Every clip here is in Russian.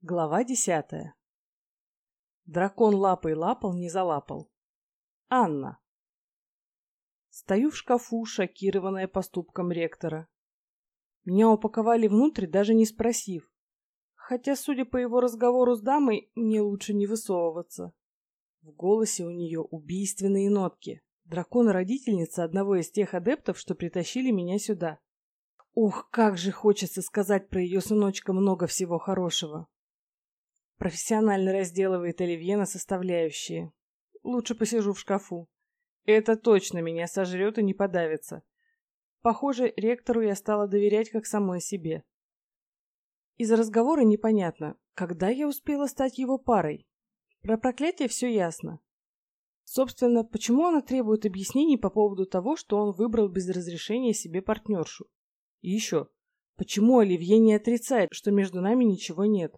Глава десятая. Дракон лапой лапал, не залапал. Анна. Стою в шкафу, шокированная поступком ректора. Меня упаковали внутрь, даже не спросив. Хотя, судя по его разговору с дамой, мне лучше не высовываться. В голосе у нее убийственные нотки. Дракон-родительница одного из тех адептов, что притащили меня сюда. Ух, как же хочется сказать про ее сыночка много всего хорошего. Профессионально разделывает оливье на составляющие. Лучше посижу в шкафу. Это точно меня сожрет и не подавится. Похоже, ректору я стала доверять как самой себе. Из разговора непонятно, когда я успела стать его парой. Про проклятие все ясно. Собственно, почему она требует объяснений по поводу того, что он выбрал без разрешения себе партнершу? И еще, почему Оливье не отрицает, что между нами ничего нет?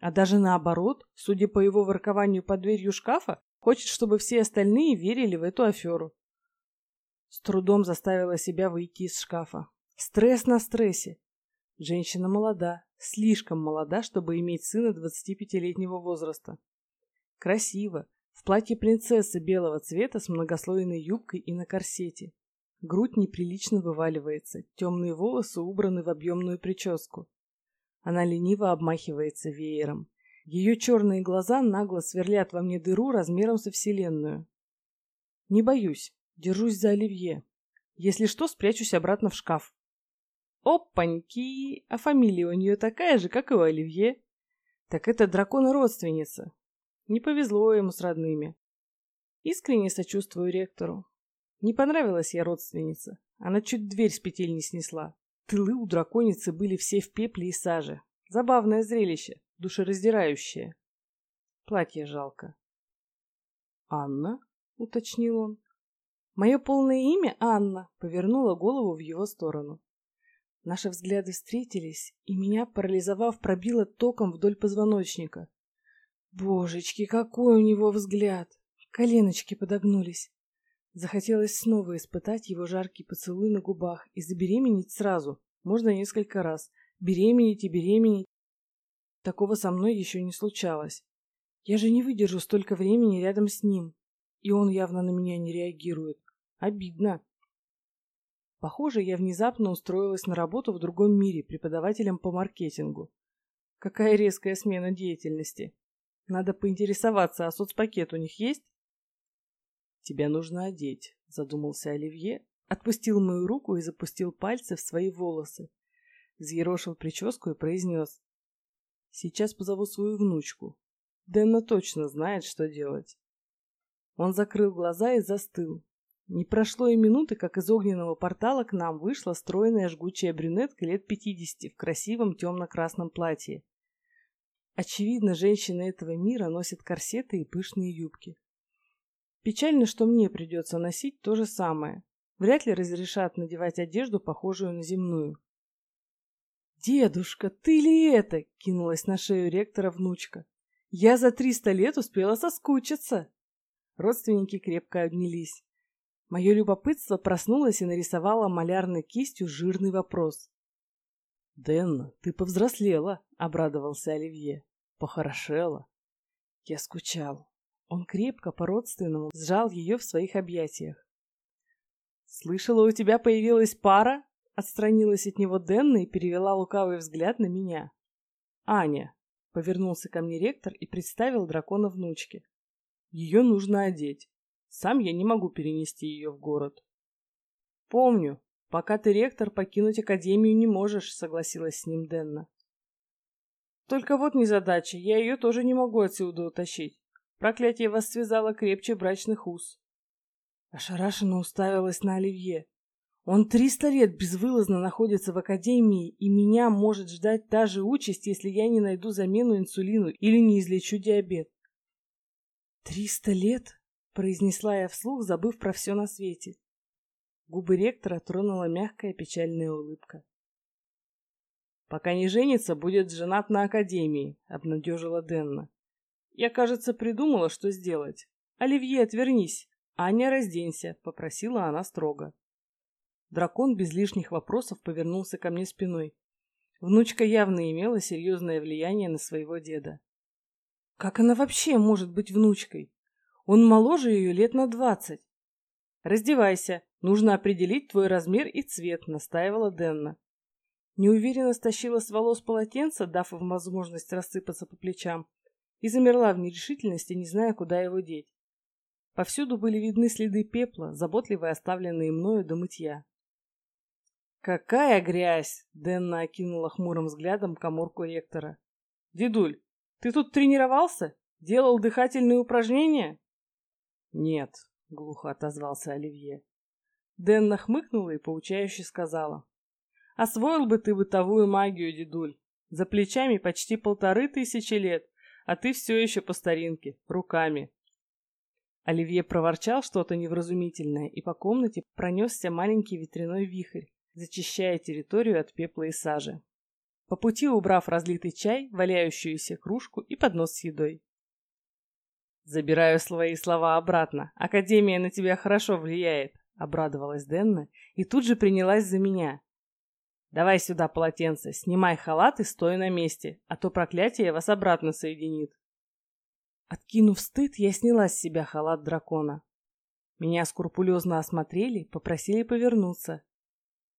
А даже наоборот, судя по его воркованию под дверью шкафа, хочет, чтобы все остальные верили в эту аферу. С трудом заставила себя выйти из шкафа. Стресс на стрессе. Женщина молода, слишком молода, чтобы иметь сына 25-летнего возраста. Красиво, в платье принцессы белого цвета с многослойной юбкой и на корсете. Грудь неприлично вываливается, темные волосы убраны в объемную прическу. Она лениво обмахивается веером. Ее черные глаза нагло сверлят во мне дыру размером со вселенную. Не боюсь, держусь за Оливье. Если что, спрячусь обратно в шкаф. Опаньки! А фамилия у нее такая же, как и у Оливье. Так это дракона-родственница. Не повезло ему с родными. Искренне сочувствую ректору. Не понравилась я родственница. Она чуть дверь с петель не снесла. Тылы у драконицы были все в пепле и саже. Забавное зрелище, душераздирающее. Платье жалко. «Анна?» — уточнил он. «Мое полное имя Анна», — повернула голову в его сторону. Наши взгляды встретились, и меня, парализовав, пробило током вдоль позвоночника. Божечки, какой у него взгляд! Коленочки подогнулись. Захотелось снова испытать его жаркий поцелуй на губах и забеременеть сразу, можно несколько раз. Беременеть и беременеть. Такого со мной еще не случалось. Я же не выдержу столько времени рядом с ним. И он явно на меня не реагирует. Обидно. Похоже, я внезапно устроилась на работу в другом мире преподавателем по маркетингу. Какая резкая смена деятельности. Надо поинтересоваться, а соцпакет у них есть? «Тебя нужно одеть», — задумался Оливье, отпустил мою руку и запустил пальцы в свои волосы. Взъерошил прическу и произнес. «Сейчас позову свою внучку. Дэнна точно знает, что делать». Он закрыл глаза и застыл. Не прошло и минуты, как из огненного портала к нам вышла стройная жгучая брюнетка лет пятидесяти в красивом темно-красном платье. Очевидно, женщины этого мира носят корсеты и пышные юбки. Печально, что мне придется носить то же самое. Вряд ли разрешат надевать одежду, похожую на земную. «Дедушка, ты ли это?» — кинулась на шею ректора внучка. «Я за триста лет успела соскучиться!» Родственники крепко обнялись. Мое любопытство проснулось и нарисовало малярной кистью жирный вопрос. «Дэнна, ты повзрослела!» — обрадовался Оливье. «Похорошела!» Я скучал. Он крепко, по-родственному, сжал ее в своих объятиях. «Слышала, у тебя появилась пара?» Отстранилась от него Денна и перевела лукавый взгляд на меня. «Аня», — повернулся ко мне ректор и представил дракона внучке. «Ее нужно одеть. Сам я не могу перенести ее в город». «Помню. Пока ты ректор, покинуть академию не можешь», — согласилась с ним Денна. «Только вот незадача, я ее тоже не могу отсюда утащить. Проклятие вас связало крепче брачных уз. Ошарашенно уставилась на Оливье. Он триста лет безвылазно находится в академии, и меня может ждать та же участь, если я не найду замену инсулину или не излечу диабет. «Триста лет?» — произнесла я вслух, забыв про все на свете. Губы ректора тронула мягкая печальная улыбка. «Пока не женится, будет женат на академии», — обнадежила Денна. Я, кажется, придумала, что сделать. «Оливье, отвернись!» «Аня, разденься!» — попросила она строго. Дракон без лишних вопросов повернулся ко мне спиной. Внучка явно имела серьезное влияние на своего деда. Как она вообще может быть внучкой? Он моложе ее лет на двадцать. «Раздевайся, нужно определить твой размер и цвет», — настаивала Денна. Неуверенно стащила с волос полотенце, дав им возможность рассыпаться по плечам, и замерла в нерешительности, не зная, куда его деть. Повсюду были видны следы пепла, заботливо оставленные мною до мытья. «Какая грязь!» — Денна окинула хмурым взглядом коморку ректора. «Дедуль, ты тут тренировался? Делал дыхательные упражнения?» «Нет», — глухо отозвался Оливье. Денна хмыкнула и поучающе сказала. «Освоил бы ты бытовую магию, дедуль. За плечами почти полторы тысячи лет, а ты все еще по старинке, руками». Оливье проворчал что-то невразумительное, и по комнате пронесся маленький ветряной вихрь, зачищая территорию от пепла и сажи. По пути убрав разлитый чай, валяющуюся кружку и поднос с едой. «Забираю свои слова обратно. Академия на тебя хорошо влияет», — обрадовалась Денна и тут же принялась за меня. «Давай сюда полотенце, снимай халат и стой на месте, а то проклятие вас обратно соединит». Откинув стыд, я сняла с себя халат дракона. Меня скрупулезно осмотрели, попросили повернуться,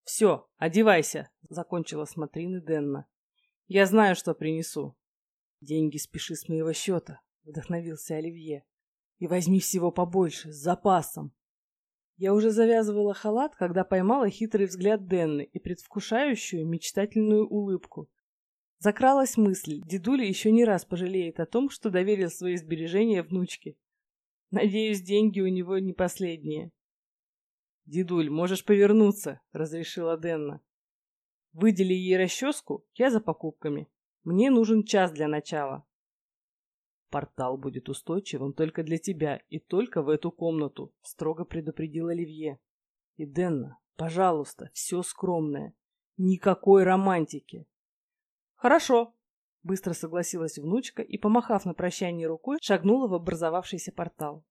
«Все, одевайся», — закончила смотрины Денна. «Я знаю, что принесу». «Деньги спеши с моего счета», — вдохновился Оливье. «И возьми всего побольше, с запасом». Я уже завязывала халат, когда поймала хитрый взгляд Денны и предвкушающую мечтательную улыбку. Закралась мысль, дедуля еще не раз пожалеет о том, что доверил свои сбережения внучке. Надеюсь, деньги у него не последние. «Дедуль, можешь повернуться», — разрешила Денна. «Выдели ей расческу, я за покупками. Мне нужен час для начала». «Портал будет устойчивым только для тебя и только в эту комнату», — строго предупредил Оливье. «И Денна, пожалуйста, все скромное. Никакой романтики». «Хорошо», — быстро согласилась внучка и, помахав на прощание рукой, шагнула в образовавшийся портал.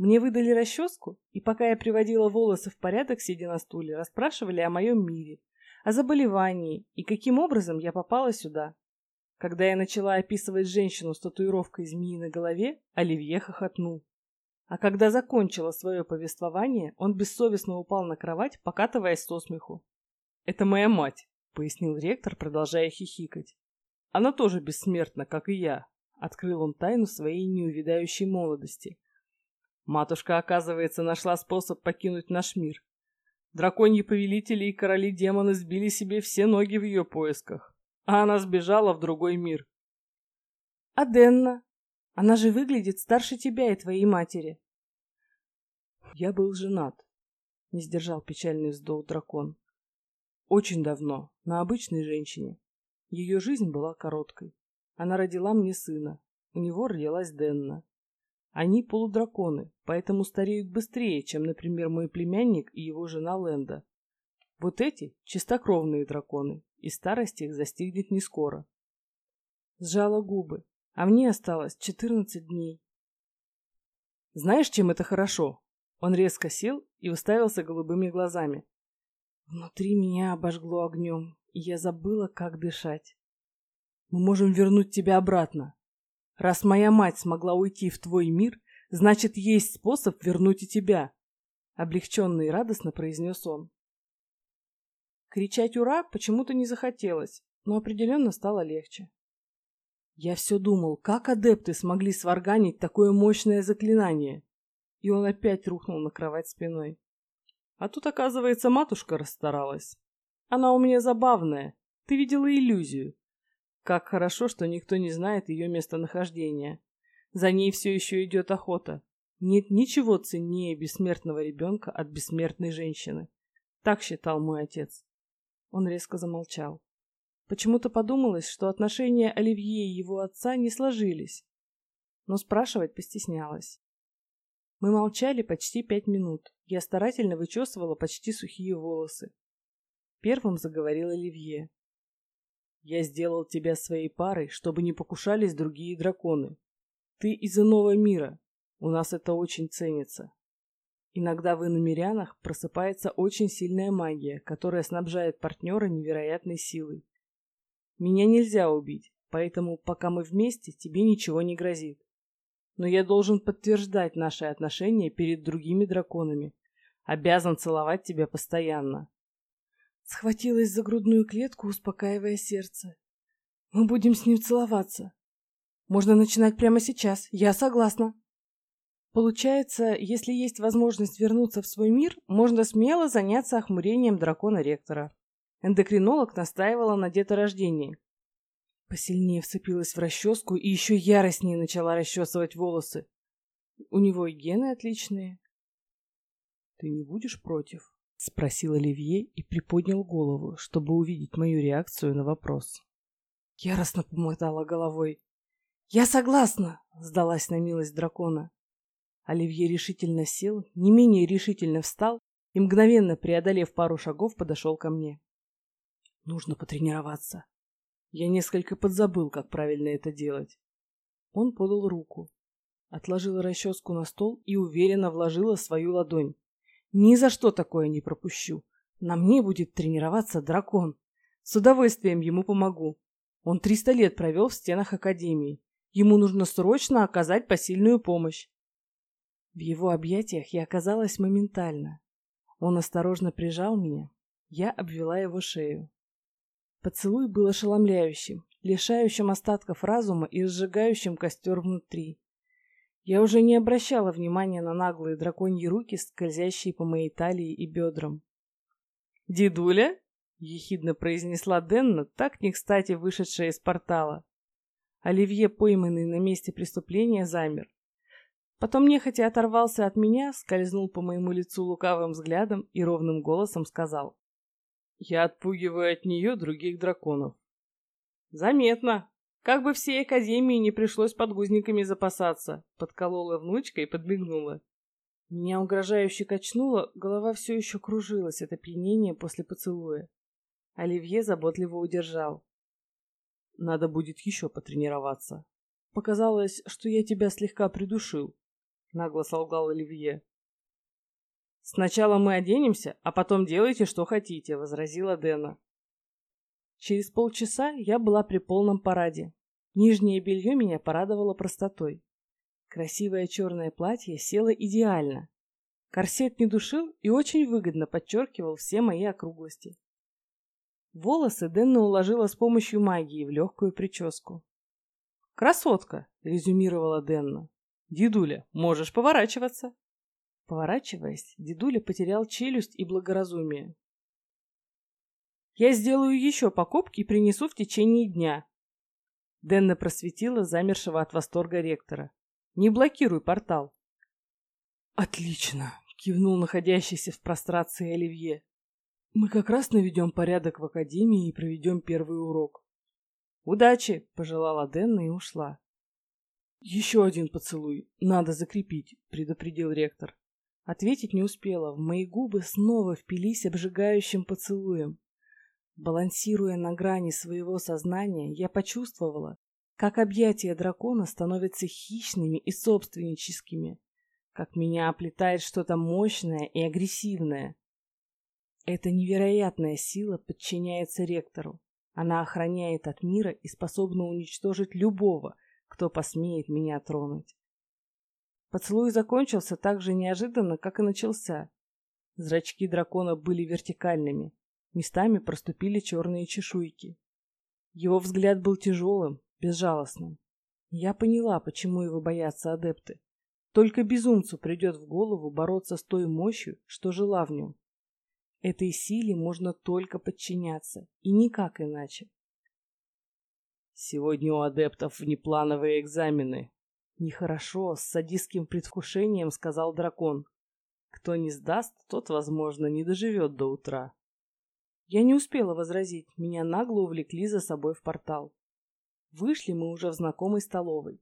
Мне выдали расческу, и пока я приводила волосы в порядок, сидя на стуле, расспрашивали о моем мире, о заболевании и каким образом я попала сюда. Когда я начала описывать женщину с татуировкой змеи на голове, Оливье хохотнул. А когда закончила свое повествование, он бессовестно упал на кровать, покатываясь со смеху. «Это моя мать», — пояснил ректор, продолжая хихикать. «Она тоже бессмертна, как и я», — открыл он тайну своей неувидающей молодости — Матушка, оказывается, нашла способ покинуть наш мир. Драконьи повелители и короли-демоны сбили себе все ноги в ее поисках, а она сбежала в другой мир. А Денна? Она же выглядит старше тебя и твоей матери. Я был женат, не сдержал печальный вздох дракон. Очень давно, на обычной женщине. Ее жизнь была короткой. Она родила мне сына. У него родилась Денна. Они полудраконы, поэтому стареют быстрее, чем, например, мой племянник и его жена Ленда. Вот эти — чистокровные драконы, и старость их застигнет не скоро. Сжала губы, а мне осталось четырнадцать дней. Знаешь, чем это хорошо? Он резко сел и уставился голубыми глазами. Внутри меня обожгло огнем, и я забыла, как дышать. Мы можем вернуть тебя обратно. Раз моя мать смогла уйти в твой мир, значит, есть способ вернуть и тебя. Облегченно и радостно произнес он. Кричать «Ура!» почему-то не захотелось, но определенно стало легче. Я все думал, как адепты смогли сварганить такое мощное заклинание. И он опять рухнул на кровать спиной. А тут, оказывается, матушка расстаралась. Она у меня забавная. Ты видела иллюзию. Как хорошо, что никто не знает ее местонахождения. За ней все еще идет охота. Нет ничего ценнее бессмертного ребенка от бессмертной женщины. Так считал мой отец. Он резко замолчал. Почему-то подумалось, что отношения Оливье и его отца не сложились. Но спрашивать постеснялась. Мы молчали почти пять минут. Я старательно вычесывала почти сухие волосы. Первым заговорил Оливье. Я сделал тебя своей парой, чтобы не покушались другие драконы. Ты из иного мира. У нас это очень ценится. Иногда в иномирянах просыпается очень сильная магия, которая снабжает партнера невероятной силой. Меня нельзя убить, поэтому пока мы вместе, тебе ничего не грозит. Но я должен подтверждать наши отношения перед другими драконами. Обязан целовать тебя постоянно. Схватилась за грудную клетку, успокаивая сердце. Мы будем с ним целоваться. Можно начинать прямо сейчас. Я согласна. Получается, если есть возможность вернуться в свой мир, можно смело заняться охмурением дракона-ректора. Эндокринолог настаивала на деторождении. Посильнее вцепилась в расческу и еще яростнее начала расчесывать волосы. У него и гены отличные. «Ты не будешь против?» — спросил Оливье и приподнял голову, чтобы увидеть мою реакцию на вопрос. Яростно помотала головой. «Я согласна!» — сдалась на милость дракона. Оливье решительно сел, не менее решительно встал и, мгновенно преодолев пару шагов, подошел ко мне. Нужно потренироваться. Я несколько подзабыл, как правильно это делать. Он подал руку, отложила расческу на стол и уверенно вложила свою ладонь. Ни за что такое не пропущу. На мне будет тренироваться дракон. С удовольствием ему помогу. Он триста лет провел в стенах Академии. Ему нужно срочно оказать посильную помощь. В его объятиях я оказалась моментально. Он осторожно прижал меня. Я обвела его шею. Поцелуй был ошеломляющим, лишающим остатков разума и сжигающим костер внутри. Я уже не обращала внимания на наглые драконьи руки, скользящие по моей талии и бедрам. «Дедуля?» — ехидно произнесла Денна, так не кстати вышедшая из портала. Оливье, пойманный на месте преступления, замер. Потом нехотя оторвался от меня, скользнул по моему лицу лукавым взглядом и ровным голосом сказал. «Я отпугиваю от нее других драконов». «Заметно. Как бы всей Академии не пришлось подгузниками запасаться», — подколола внучка и подмигнула. Меня угрожающе качнуло, голова все еще кружилась от опьянения после поцелуя. Оливье заботливо удержал. «Надо будет еще потренироваться. Показалось, что я тебя слегка придушил. — нагло солгал Оливье. «Сначала мы оденемся, а потом делайте, что хотите», — возразила Дэна. Через полчаса я была при полном параде. Нижнее белье меня порадовало простотой. Красивое черное платье село идеально. Корсет не душил и очень выгодно подчеркивал все мои округлости. Волосы Дэнна уложила с помощью магии в легкую прическу. «Красотка!» — резюмировала Дэнна. «Дедуля, можешь поворачиваться!» Поворачиваясь, дедуля потерял челюсть и благоразумие. «Я сделаю еще покупки и принесу в течение дня». Денна просветила замершего от восторга ректора. «Не блокируй портал». «Отлично!» — кивнул находящийся в прострации Оливье. «Мы как раз наведем порядок в академии и проведем первый урок». «Удачи!» — пожелала Денна и ушла. «Еще один поцелуй. Надо закрепить», — предупредил ректор. Ответить не успела. В мои губы снова впились обжигающим поцелуем. Балансируя на грани своего сознания, я почувствовала, как объятия дракона становятся хищными и собственническими, как меня оплетает что-то мощное и агрессивное. Эта невероятная сила подчиняется ректору. Она охраняет от мира и способна уничтожить любого — кто посмеет меня тронуть. Поцелуй закончился так же неожиданно, как и начался. Зрачки дракона были вертикальными, местами проступили черные чешуйки. Его взгляд был тяжелым, безжалостным. Я поняла, почему его боятся адепты. Только безумцу придет в голову бороться с той мощью, что жила в нем. Этой силе можно только подчиняться, и никак иначе. Сегодня у адептов внеплановые экзамены. Нехорошо, с садистским предвкушением сказал дракон. Кто не сдаст, тот, возможно, не доживет до утра. Я не успела возразить, меня нагло увлекли за собой в портал. Вышли мы уже в знакомой столовой.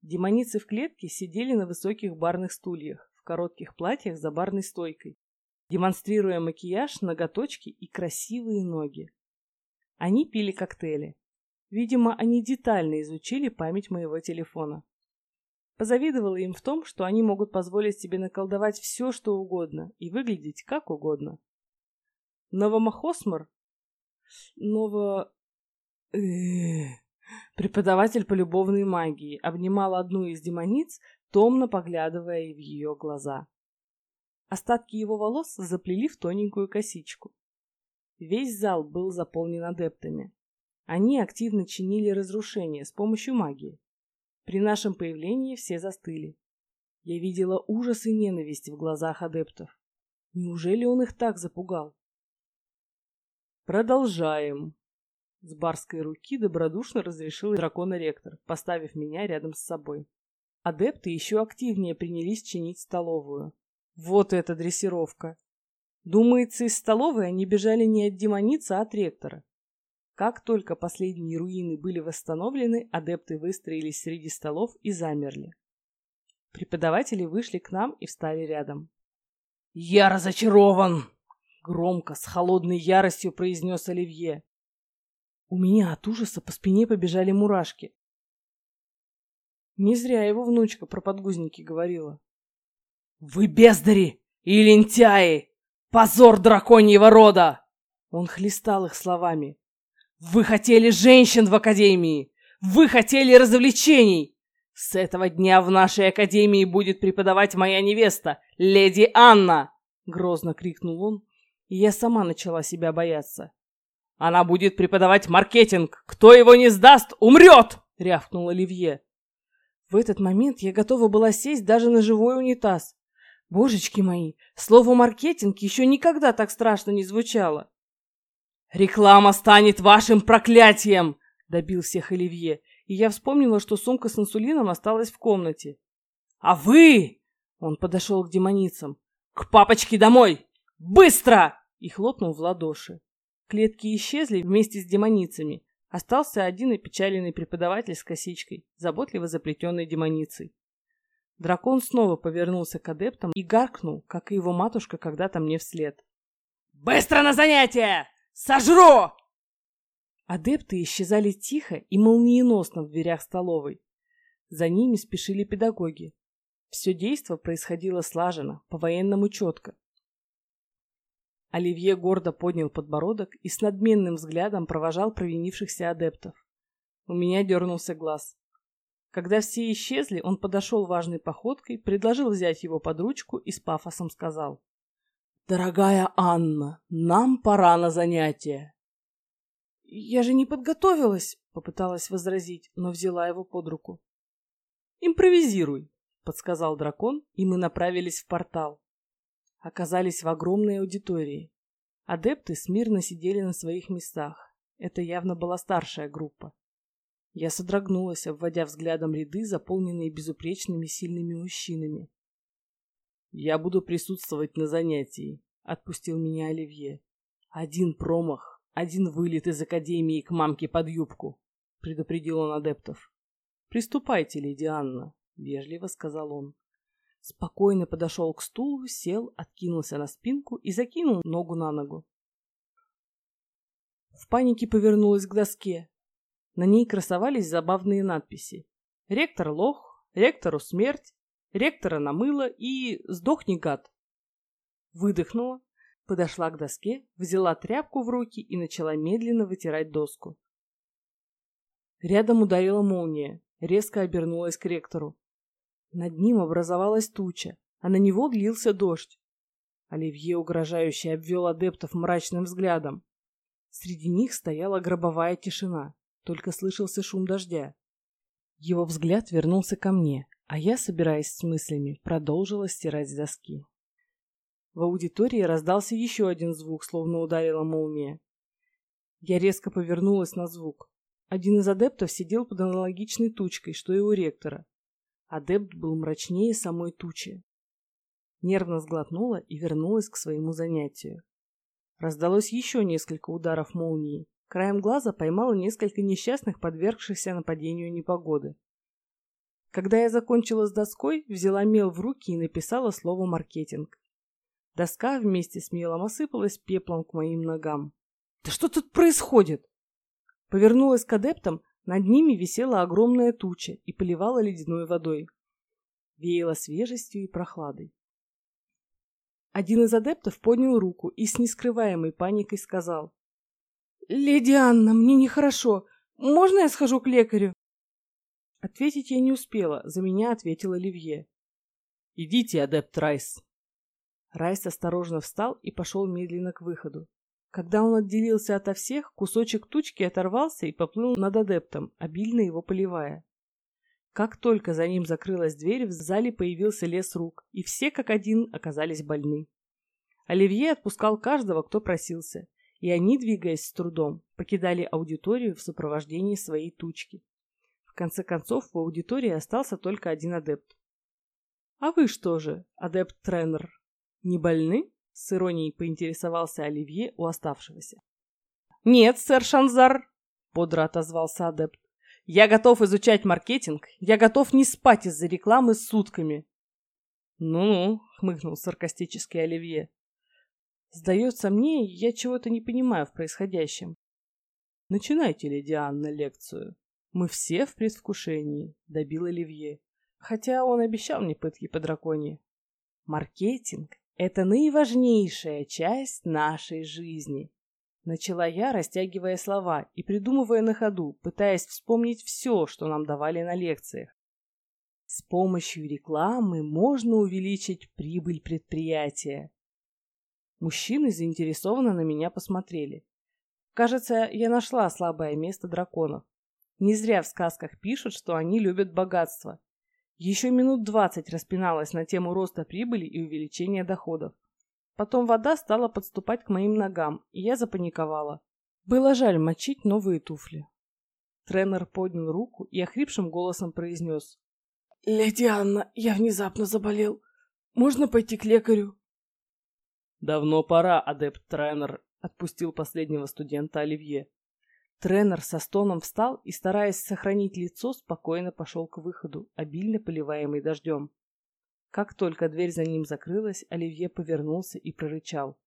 Демоницы в клетке сидели на высоких барных стульях, в коротких платьях за барной стойкой, демонстрируя макияж, ноготочки и красивые ноги. Они пили коктейли. Видимо, они детально изучили память моего телефона. Позавидовала им в том, что они могут позволить себе наколдовать все, что угодно, и выглядеть как угодно. Новомахосмор? Ново... Преподаватель по любовной магии обнимал одну из демониц, томно поглядывая в ее глаза. Остатки его волос заплели в тоненькую косичку. Весь зал был заполнен адептами. Они активно чинили разрушения с помощью магии. При нашем появлении все застыли. Я видела ужас и ненависть в глазах адептов. Неужели он их так запугал? Продолжаем. С барской руки добродушно разрешил дракона-ректор, поставив меня рядом с собой. Адепты еще активнее принялись чинить столовую. Вот эта дрессировка! Думается, из столовой они бежали не от демоницы, а от ректора. Как только последние руины были восстановлены, адепты выстроились среди столов и замерли. Преподаватели вышли к нам и встали рядом. «Я разочарован!» — громко, с холодной яростью произнес Оливье. У меня от ужаса по спине побежали мурашки. Не зря его внучка про подгузники говорила. «Вы бездари и лентяи! Позор драконьего рода!» Он хлестал их словами. «Вы хотели женщин в академии! Вы хотели развлечений! С этого дня в нашей академии будет преподавать моя невеста, леди Анна!» Грозно крикнул он, и я сама начала себя бояться. «Она будет преподавать маркетинг! Кто его не сдаст, умрет!» — рявкнул Оливье. В этот момент я готова была сесть даже на живой унитаз. Божечки мои, слово «маркетинг» еще никогда так страшно не звучало. «Реклама станет вашим проклятием!» — добил всех Оливье, и я вспомнила, что сумка с инсулином осталась в комнате. «А вы!» — он подошел к демоницам. «К папочке домой! Быстро!» и хлопнул в ладоши. Клетки исчезли вместе с демоницами. Остался один опечаленный преподаватель с косичкой, заботливо заплетенной демоницей. Дракон снова повернулся к адептам и гаркнул, как и его матушка когда-то мне вслед. «Быстро на занятия! Сожру!» Адепты исчезали тихо и молниеносно в дверях столовой. За ними спешили педагоги. Все действо происходило слаженно, по-военному четко. Оливье гордо поднял подбородок и с надменным взглядом провожал провинившихся адептов. У меня дернулся глаз. Когда все исчезли, он подошел важной походкой, предложил взять его под ручку и с пафосом сказал. «Дорогая Анна, нам пора на занятия». «Я же не подготовилась», — попыталась возразить, но взяла его под руку. «Импровизируй», — подсказал дракон, и мы направились в портал оказались в огромной аудитории. Адепты смирно сидели на своих местах. Это явно была старшая группа. Я содрогнулась, обводя взглядом ряды, заполненные безупречными сильными мужчинами. «Я буду присутствовать на занятии», — отпустил меня Оливье. «Один промах, один вылет из академии к мамке под юбку», — предупредил он адептов. «Приступайте, леди Анна», — вежливо сказал он. Спокойно подошел к стулу, сел, откинулся на спинку и закинул ногу на ногу. В панике повернулась к доске. На ней красовались забавные надписи. «Ректор лох», «Ректору смерть», «Ректора намыло» и «Сдохни, гад». Выдохнула, подошла к доске, взяла тряпку в руки и начала медленно вытирать доску. Рядом ударила молния, резко обернулась к ректору. Над ним образовалась туча, а на него длился дождь. Оливье угрожающе обвел адептов мрачным взглядом. Среди них стояла гробовая тишина, только слышался шум дождя. Его взгляд вернулся ко мне, а я, собираясь с мыслями, продолжила стирать с доски. В аудитории раздался еще один звук, словно ударила молния. Я резко повернулась на звук. Один из адептов сидел под аналогичной тучкой, что и у ректора. Адепт был мрачнее самой тучи. Нервно сглотнула и вернулась к своему занятию. Раздалось еще несколько ударов молнии. Краем глаза поймала несколько несчастных, подвергшихся нападению непогоды. Когда я закончила с доской, взяла мел в руки и написала слово «маркетинг». Доска вместе с мелом осыпалась пеплом к моим ногам. «Да что тут происходит?» Повернулась к адептам, над ними висела огромная туча и поливала ледяной водой. Веяло свежестью и прохладой. Один из адептов поднял руку и с нескрываемой паникой сказал. «Леди Анна, мне нехорошо. Можно я схожу к лекарю?» Ответить я не успела, за меня ответил Оливье. «Идите, адепт Райс!» Райс осторожно встал и пошел медленно к выходу. Когда он отделился ото всех, кусочек тучки оторвался и поплыл над адептом, обильно его поливая. Как только за ним закрылась дверь, в зале появился лес рук, и все как один оказались больны. Оливье отпускал каждого, кто просился, и они, двигаясь с трудом, покидали аудиторию в сопровождении своей тучки. В конце концов, в аудитории остался только один адепт. «А вы что же, адепт-тренер, не больны?» — с иронией поинтересовался Оливье у оставшегося. «Нет, сэр Шанзар», — бодро отозвался адепт. «Я готов изучать маркетинг, я готов не спать из-за рекламы сутками». «Ну-ну», — хмыкнул саркастически Оливье. Сдается мне, я чего-то не понимаю в происходящем. Начинайте, леди Анна, лекцию. Мы все в предвкушении, добил Оливье. Хотя он обещал мне пытки по драконе. Маркетинг — это наиважнейшая часть нашей жизни. Начала я, растягивая слова и придумывая на ходу, пытаясь вспомнить все, что нам давали на лекциях. С помощью рекламы можно увеличить прибыль предприятия, Мужчины заинтересованно на меня посмотрели. Кажется, я нашла слабое место драконов. Не зря в сказках пишут, что они любят богатство. Еще минут двадцать распиналась на тему роста прибыли и увеличения доходов. Потом вода стала подступать к моим ногам, и я запаниковала. Было жаль мочить новые туфли. Тренер поднял руку и охрипшим голосом произнес. «Леди Анна, я внезапно заболел. Можно пойти к лекарю?» «Давно пора, адепт-тренер», — отпустил последнего студента Оливье. Тренер со стоном встал и, стараясь сохранить лицо, спокойно пошел к выходу, обильно поливаемый дождем. Как только дверь за ним закрылась, Оливье повернулся и прорычал.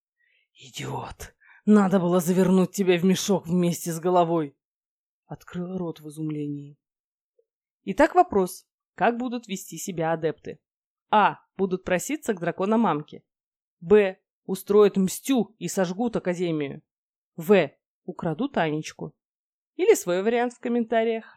«Идиот! Надо было завернуть тебя в мешок вместе с головой!» Открыла рот в изумлении. Итак, вопрос. Как будут вести себя адепты? А. Будут проситься к дракона-мамке. Б устроят мстю и сожгут Академию. В. Украдут Анечку. Или свой вариант в комментариях.